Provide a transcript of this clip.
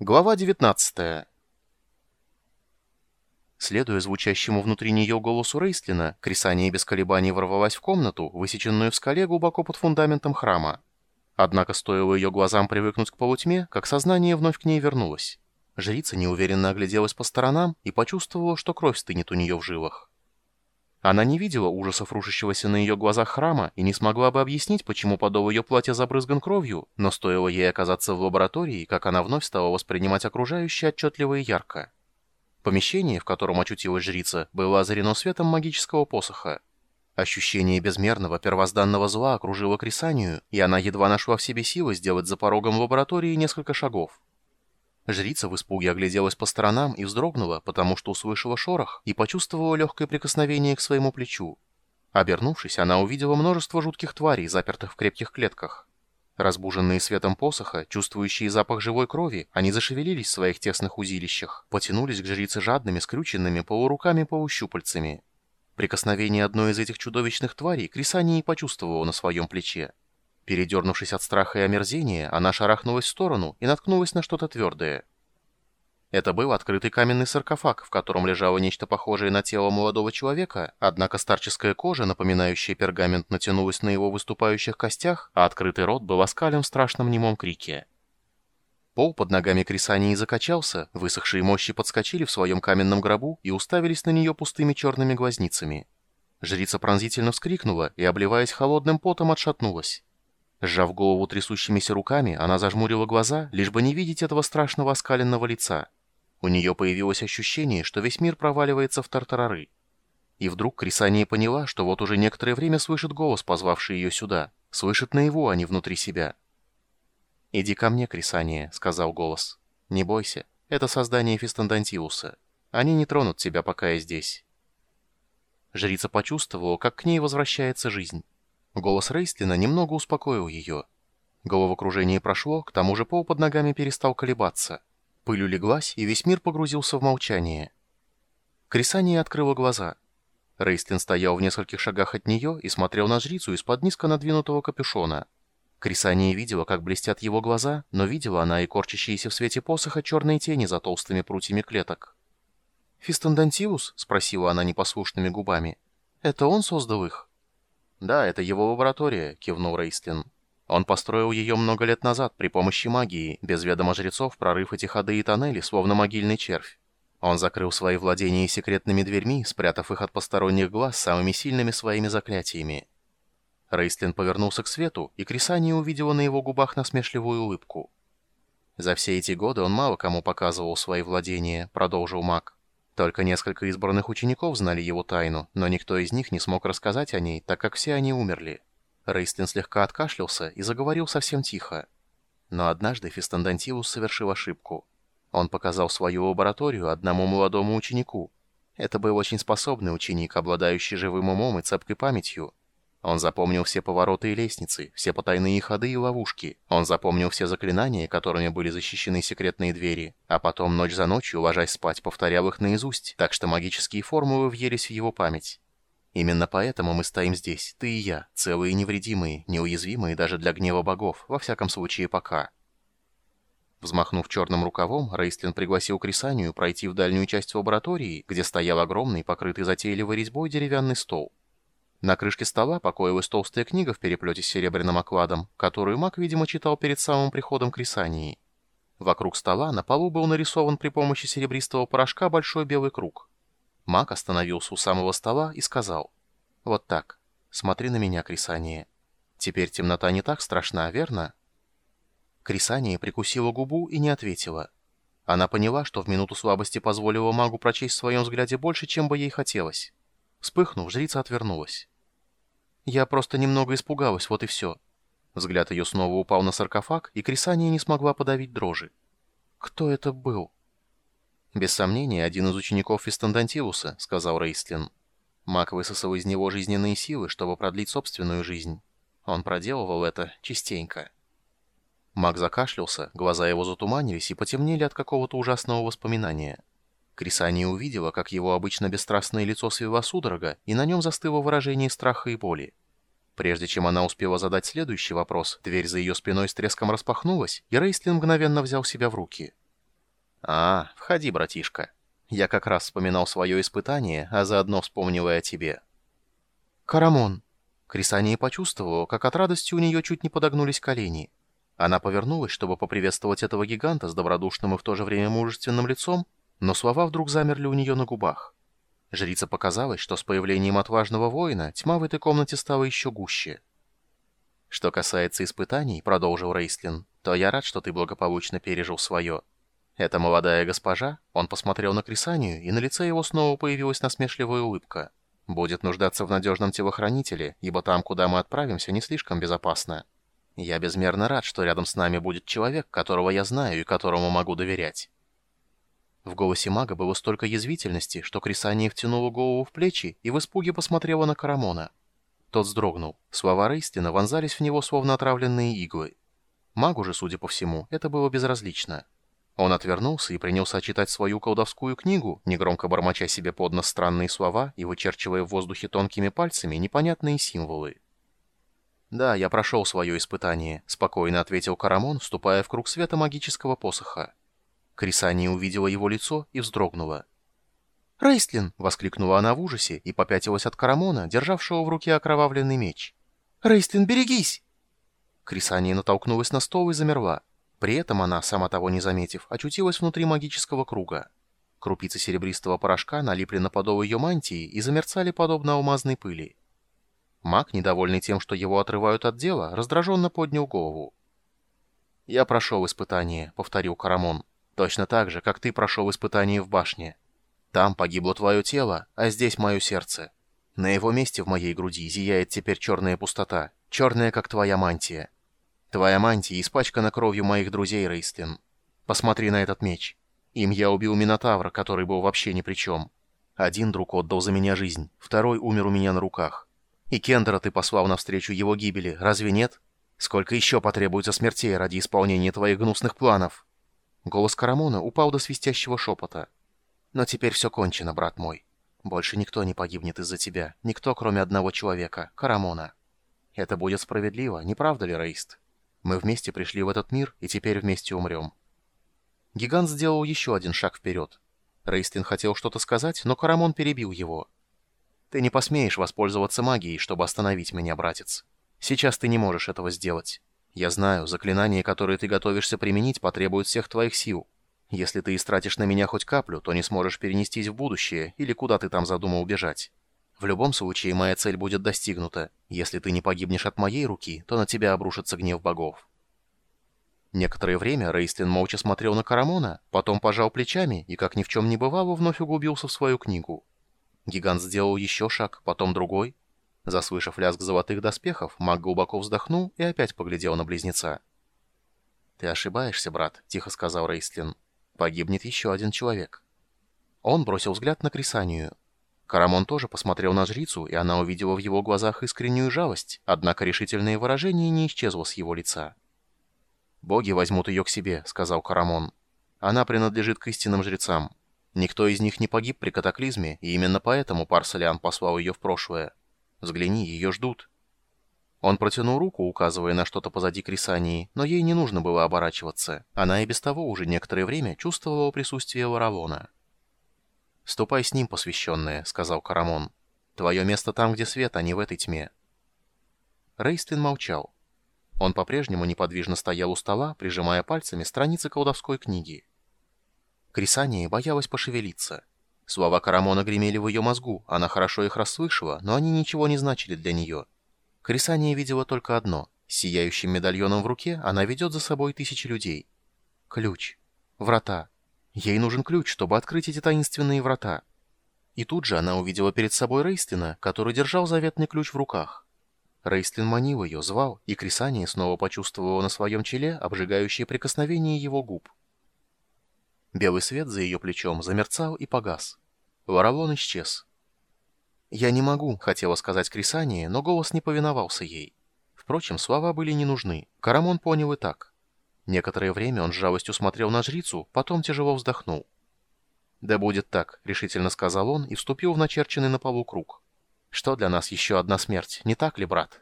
Глава 19 Следуя звучащему внутри нее голосу Рейстлина, Крисания без колебаний ворвалась в комнату, высеченную в скале глубоко под фундаментом храма. Однако стоило ее глазам привыкнуть к полутьме, как сознание вновь к ней вернулось. Жрица неуверенно огляделась по сторонам и почувствовала, что кровь стынет у нее в жилах. Она не видела ужасов рушащегося на ее глазах храма и не смогла бы объяснить, почему подол ее платья забрызган кровью, но стоило ей оказаться в лаборатории, как она вновь стала воспринимать окружающее отчетливо и ярко. Помещение, в котором очутилась жрица, было озарено светом магического посоха. Ощущение безмерного первозданного зла окружило Крисанию, и она едва нашла в себе силы сделать за порогом лаборатории несколько шагов. Жрица в испуге огляделась по сторонам и вздрогнула, потому что услышала шорох и почувствовала легкое прикосновение к своему плечу. Обернувшись, она увидела множество жутких тварей, запертых в крепких клетках. Разбуженные светом посоха, чувствующие запах живой крови, они зашевелились в своих тесных узилищах, потянулись к жрице жадными, скрюченными полуруками-полущупальцами. Прикосновение одной из этих чудовищных тварей Крисания почувствовала на своем плече. Передернувшись от страха и омерзения, она шарахнулась в сторону и наткнулась на что-то твердое. Это был открытый каменный саркофаг, в котором лежало нечто похожее на тело молодого человека, однако старческая кожа, напоминающая пергамент, натянулась на его выступающих костях, а открытый рот был оскален в страшном немом крике. Пол под ногами Крисании закачался, высохшие мощи подскочили в своем каменном гробу и уставились на нее пустыми черными глазницами. Жрица пронзительно вскрикнула и, обливаясь холодным потом, отшатнулась. Сжав голову трясущимися руками, она зажмурила глаза, лишь бы не видеть этого страшного оскаленного лица. У нее появилось ощущение, что весь мир проваливается в тартарары. И вдруг Крисания поняла, что вот уже некоторое время слышит голос, позвавший ее сюда. Слышит наяву, а не внутри себя. «Иди ко мне, Крисания», — сказал голос. «Не бойся, это создание Фистандантиуса. Они не тронут тебя, пока я здесь». Жрица почувствовала, как к ней возвращается жизнь. Голос Рейстлина немного успокоил ее. Головокружение прошло, к тому же пол под ногами перестал колебаться. Пыль улеглась, и весь мир погрузился в молчание. Крисания открыла глаза. Рейстлин стоял в нескольких шагах от нее и смотрел на жрицу из-под низко надвинутого капюшона. Крисания видела, как блестят его глаза, но видела она и корчащиеся в свете посоха черные тени за толстыми прутьями клеток. «Фистандантиус?» — спросила она непослушными губами. «Это он создал их?» «Да, это его лаборатория», — кивнул Рейстлин. «Он построил ее много лет назад при помощи магии, без ведома жрецов, прорыв эти ходы и тоннели, словно могильный червь. Он закрыл свои владения секретными дверьми, спрятав их от посторонних глаз самыми сильными своими заклятиями». Рейстлин повернулся к свету, и Крисания увидела на его губах насмешливую улыбку. «За все эти годы он мало кому показывал свои владения», — продолжил маг. Только несколько избранных учеников знали его тайну, но никто из них не смог рассказать о ней, так как все они умерли. Рейстлин слегка откашлялся и заговорил совсем тихо. Но однажды Фистандантилус совершил ошибку. Он показал свою лабораторию одному молодому ученику. Это был очень способный ученик, обладающий живым умом и цепкой памятью. Он запомнил все повороты и лестницы, все потайные ходы и ловушки. Он запомнил все заклинания, которыми были защищены секретные двери. А потом ночь за ночью, ложась спать, повторял их наизусть, так что магические формулы въелись в его память. Именно поэтому мы стоим здесь, ты и я, целые и невредимые, неуязвимые даже для гнева богов, во всяком случае пока. Взмахнув черным рукавом, Рейстлин пригласил Крисанию пройти в дальнюю часть лаборатории, где стоял огромный, покрытый затейливой резьбой деревянный стол. На крышке стола покоилась толстая книга в переплете с серебряным окладом, которую маг, видимо, читал перед самым приходом к Рисании. Вокруг стола на полу был нарисован при помощи серебристого порошка большой белый круг. Маг остановился у самого стола и сказал, «Вот так, смотри на меня, Крисания. Теперь темнота не так страшна, верно?» Крисания прикусила губу и не ответила. Она поняла, что в минуту слабости позволила магу прочесть в своем взгляде больше, чем бы ей хотелось. Вспыхнув, жрица отвернулась. «Я просто немного испугалась, вот и все». Взгляд ее снова упал на саркофаг, и Крисания не смогла подавить дрожи. «Кто это был?» «Без сомнения, один из учеников Фистандантиуса», — сказал Рейстлин. Маг высосал из него жизненные силы, чтобы продлить собственную жизнь. Он проделывал это частенько. Маг закашлялся, глаза его затуманились и потемнели от какого-то ужасного воспоминания. Крисания увидела, как его обычно бесстрастное лицо свело судорога, и на нем застыло выражение страха и боли. Прежде чем она успела задать следующий вопрос, дверь за ее спиной с треском распахнулась, и Рейстлин мгновенно взял себя в руки. «А, входи, братишка. Я как раз вспоминал свое испытание, а заодно вспомнил и о тебе». «Карамон!» Крисания почувствовала, как от радости у нее чуть не подогнулись колени. Она повернулась, чтобы поприветствовать этого гиганта с добродушным и в то же время мужественным лицом, но слова вдруг замерли у нее на губах. Жрица показалось, что с появлением отважного воина тьма в этой комнате стала еще гуще. «Что касается испытаний», — продолжил Рейслин, — «то я рад, что ты благополучно пережил свое. Эта молодая госпожа...» Он посмотрел на Крисанию, и на лице его снова появилась насмешливая улыбка. «Будет нуждаться в надежном телохранителе, ибо там, куда мы отправимся, не слишком безопасно. Я безмерно рад, что рядом с нами будет человек, которого я знаю и которому могу доверять». В голосе мага было столько язвительности, что Крисания втянула голову в плечи и в испуге посмотрела на Карамона. Тот вздрогнул. Слова Рейстина вонзались в него, словно отравленные иглы. Магу же, судя по всему, это было безразлично. Он отвернулся и принялся читать свою колдовскую книгу, негромко бормоча себе под нос странные слова и вычерчивая в воздухе тонкими пальцами непонятные символы. «Да, я прошел свое испытание», — спокойно ответил Карамон, вступая в круг света магического посоха. Крисания увидела его лицо и вздрогнула. «Рейстлин!» — воскликнула она в ужасе и попятилась от Карамона, державшего в руке окровавленный меч. «Рейстлин, берегись!» Крисания натолкнулась на стол и замерла. При этом она, сама того не заметив, очутилась внутри магического круга. Крупицы серебристого порошка налипли на подол ее мантии и замерцали подобно алмазной пыли. Маг, недовольный тем, что его отрывают от дела, раздраженно поднял голову. «Я прошел испытание», — повторил Карамон. Точно так же, как ты прошел испытание в башне. Там погибло твое тело, а здесь мое сердце. На его месте в моей груди зияет теперь черная пустота, черная, как твоя мантия. Твоя мантия испачкана кровью моих друзей, Рейстлин. Посмотри на этот меч. Им я убил Минотавра, который был вообще ни при чем. Один друг отдал за меня жизнь, второй умер у меня на руках. И Кендера ты послал навстречу его гибели, разве нет? Сколько еще потребуется смертей ради исполнения твоих гнусных планов?» Голос Карамона упал до свистящего шепота. «Но теперь все кончено, брат мой. Больше никто не погибнет из-за тебя. Никто, кроме одного человека, Карамона. Это будет справедливо, не правда ли, Рейст? Мы вместе пришли в этот мир и теперь вместе умрем». Гигант сделал еще один шаг вперед. Рейстлин хотел что-то сказать, но Карамон перебил его. «Ты не посмеешь воспользоваться магией, чтобы остановить меня, братец. Сейчас ты не можешь этого сделать. Я знаю, заклинание, которое ты готовишься применить, потребует всех твоих сил. Если ты истратишь на меня хоть каплю, то не сможешь перенестись в будущее или куда ты там задумал убежать. В любом случае, моя цель будет достигнута. Если ты не погибнешь от моей руки, то на тебя обрушится гнев богов». Некоторое время Рейстлин молча смотрел на Карамона, потом пожал плечами и, как ни в чем не бывало, вновь углубился в свою книгу. Гигант сделал еще шаг, потом другой, Заслышав лязг золотых доспехов, маг глубоко вздохнул и опять поглядел на близнеца. «Ты ошибаешься, брат», — тихо сказал Рейстлин. «Погибнет еще один человек». Он бросил взгляд на Крисанию. Карамон тоже посмотрел на жрицу, и она увидела в его глазах искреннюю жалость, однако решительное выражение не исчезло с его лица. «Боги возьмут ее к себе», — сказал Карамон. «Она принадлежит к истинным жрецам. Никто из них не погиб при катаклизме, и именно поэтому Парсалиан послал ее в прошлое. Взгляни, ее ждут». Он протянул руку, указывая на что-то позади Крисании, но ей не нужно было оборачиваться. Она и без того уже некоторое время чувствовала присутствие Варавона. «Ступай с ним, посвященная», — сказал Карамон. «Твое место там, где свет, а не в этой тьме». Рейстлин молчал. Он по-прежнему неподвижно стоял у стола, прижимая пальцами страницы колдовской книги. Крисания боялась пошевелиться. Слова Карамона гремели в ее мозгу, она хорошо их расслышала, но они ничего не значили для нее. Крисания видела только одно. С сияющим медальоном в руке она ведет за собой тысячи людей. Ключ. Врата. Ей нужен ключ, чтобы открыть эти таинственные врата. И тут же она увидела перед собой Рейстлина, который держал заветный ключ в руках. Рейстлин манил ее, звал, и Крисания снова почувствовала на своем челе обжигающее прикосновение его губ. Белый свет за ее плечом замерцал и погас. Варалон исчез. «Я не могу», — хотела сказать Крисания, но голос не повиновался ей. Впрочем, слова были не нужны. Карамон понял и так. Некоторое время он с жалостью смотрел на жрицу, потом тяжело вздохнул. «Да будет так», — решительно сказал он и вступил в начерченный на полу круг. «Что для нас еще одна смерть, не так ли, брат?»